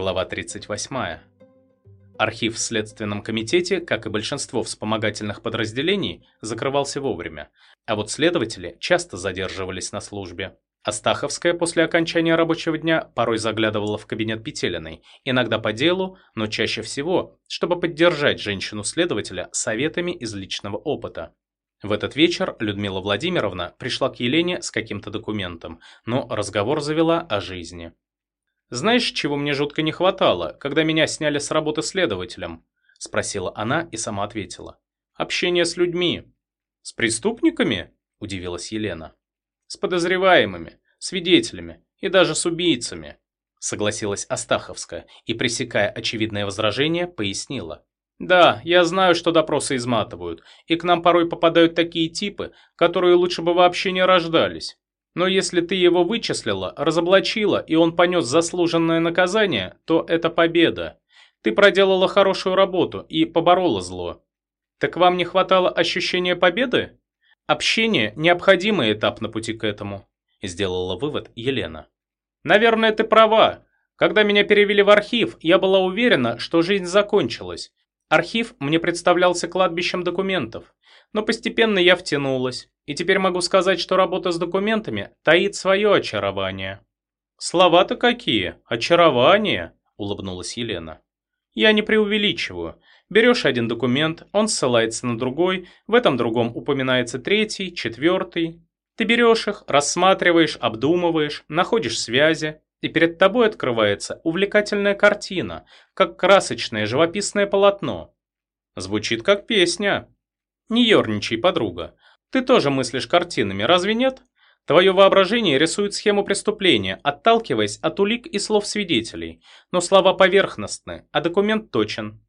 Глава 38. Архив в Следственном комитете, как и большинство вспомогательных подразделений, закрывался вовремя, а вот следователи часто задерживались на службе. Астаховская после окончания рабочего дня порой заглядывала в кабинет Петелиной, иногда по делу, но чаще всего, чтобы поддержать женщину-следователя советами из личного опыта. В этот вечер Людмила Владимировна пришла к Елене с каким-то документом, но разговор завела о жизни. «Знаешь, чего мне жутко не хватало, когда меня сняли с работы следователем?» – спросила она и сама ответила. «Общение с людьми». «С преступниками?» – удивилась Елена. «С подозреваемыми, свидетелями и даже с убийцами», – согласилась Астаховская и, пресекая очевидное возражение, пояснила. «Да, я знаю, что допросы изматывают, и к нам порой попадают такие типы, которые лучше бы вообще не рождались. Но если ты его вычислила, разоблачила, и он понес заслуженное наказание, то это победа. Ты проделала хорошую работу и поборола зло. Так вам не хватало ощущения победы? Общение – необходимый этап на пути к этому, сделала вывод Елена. Наверное, ты права. Когда меня перевели в архив, я была уверена, что жизнь закончилась. Архив мне представлялся кладбищем документов. Но постепенно я втянулась, и теперь могу сказать, что работа с документами таит свое очарование. Слова-то какие? Очарование? Улыбнулась Елена. Я не преувеличиваю. Берешь один документ, он ссылается на другой, в этом другом упоминается третий, четвертый. Ты берешь их, рассматриваешь, обдумываешь, находишь связи, и перед тобой открывается увлекательная картина, как красочное живописное полотно. Звучит как песня. Не ерничай, подруга. Ты тоже мыслишь картинами, разве нет? Твое воображение рисует схему преступления, отталкиваясь от улик и слов свидетелей. Но слова поверхностны, а документ точен.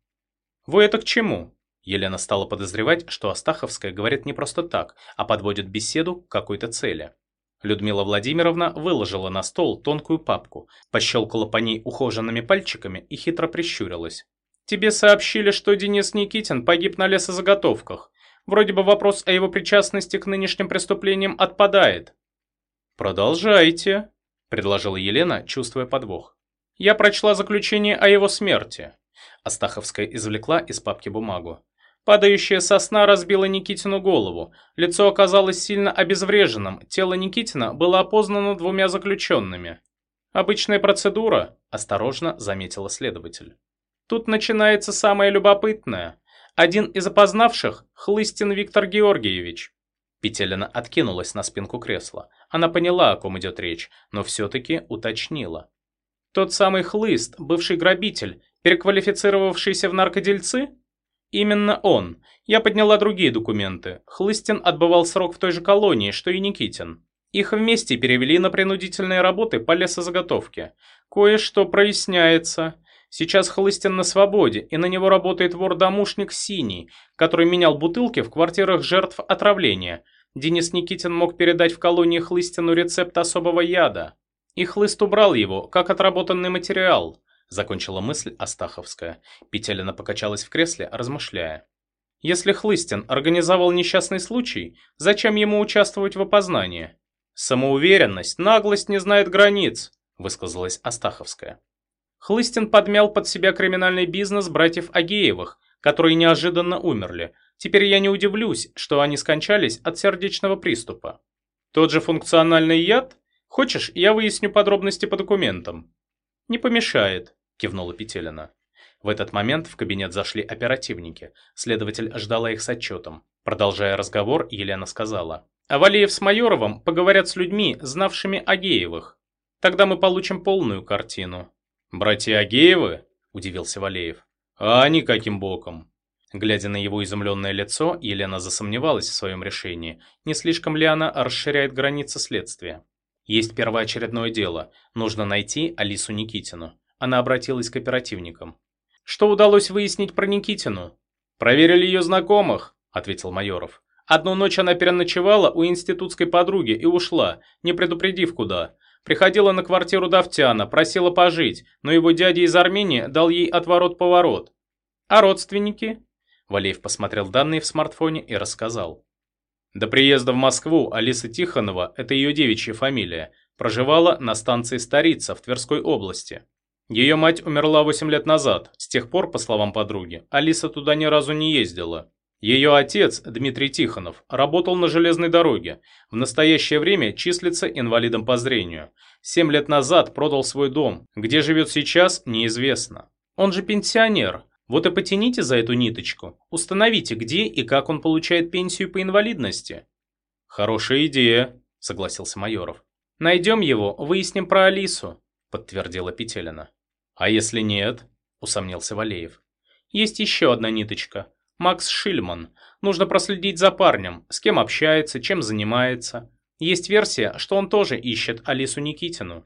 Вы это к чему? Елена стала подозревать, что Астаховская говорит не просто так, а подводит беседу к какой-то цели. Людмила Владимировна выложила на стол тонкую папку, пощелкала по ней ухоженными пальчиками и хитро прищурилась. «Тебе сообщили, что Денис Никитин погиб на лесозаготовках. Вроде бы вопрос о его причастности к нынешним преступлениям отпадает. «Продолжайте», – предложила Елена, чувствуя подвох. «Я прочла заключение о его смерти». Астаховская извлекла из папки бумагу. Падающая сосна разбила Никитину голову. Лицо оказалось сильно обезвреженным. Тело Никитина было опознано двумя заключенными. «Обычная процедура», – осторожно заметила следователь. «Тут начинается самое любопытное. Один из опознавших – Хлыстин Виктор Георгиевич. Петелина откинулась на спинку кресла. Она поняла, о ком идет речь, но все-таки уточнила. Тот самый Хлыст, бывший грабитель, переквалифицировавшийся в наркодельцы? Именно он. Я подняла другие документы. Хлыстин отбывал срок в той же колонии, что и Никитин. Их вместе перевели на принудительные работы по лесозаготовке. Кое-что проясняется. Сейчас Хлыстин на свободе, и на него работает вор-домушник Синий, который менял бутылки в квартирах жертв отравления. Денис Никитин мог передать в колонии Хлыстину рецепт особого яда. И Хлыст убрал его, как отработанный материал. Закончила мысль Астаховская. Петелина покачалась в кресле, размышляя. Если Хлыстин организовал несчастный случай, зачем ему участвовать в опознании? Самоуверенность, наглость не знает границ, высказалась Астаховская. Хлыстин подмял под себя криминальный бизнес братьев Агеевых, которые неожиданно умерли. Теперь я не удивлюсь, что они скончались от сердечного приступа. Тот же функциональный яд? Хочешь, я выясню подробности по документам? Не помешает, кивнула Петелина. В этот момент в кабинет зашли оперативники. Следователь ждала их с отчетом. Продолжая разговор, Елена сказала. «А Валеев с Майоровым поговорят с людьми, знавшими Агеевых. Тогда мы получим полную картину». «Братья Агеевы?» – удивился Валеев. «А они каким боком?» Глядя на его изумленное лицо, Елена засомневалась в своем решении, не слишком ли она расширяет границы следствия. Есть первоочередное дело, нужно найти Алису Никитину. Она обратилась к оперативникам. «Что удалось выяснить про Никитину?» «Проверили ее знакомых», – ответил Майоров. «Одну ночь она переночевала у институтской подруги и ушла, не предупредив куда. Приходила на квартиру Давтяна, просила пожить, но его дядя из Армении дал ей отворот-поворот. А родственники? Валеев посмотрел данные в смартфоне и рассказал. До приезда в Москву Алиса Тихонова, это ее девичья фамилия, проживала на станции Старица в Тверской области. Ее мать умерла 8 лет назад. С тех пор, по словам подруги, Алиса туда ни разу не ездила. Ее отец, Дмитрий Тихонов, работал на железной дороге. В настоящее время числится инвалидом по зрению. Семь лет назад продал свой дом. Где живет сейчас, неизвестно. Он же пенсионер. Вот и потяните за эту ниточку. Установите, где и как он получает пенсию по инвалидности. Хорошая идея, согласился Майоров. Найдем его, выясним про Алису, подтвердила Петелина. «А если нет?» – усомнился Валеев. «Есть еще одна ниточка. Макс Шильман. Нужно проследить за парнем, с кем общается, чем занимается. Есть версия, что он тоже ищет Алису Никитину».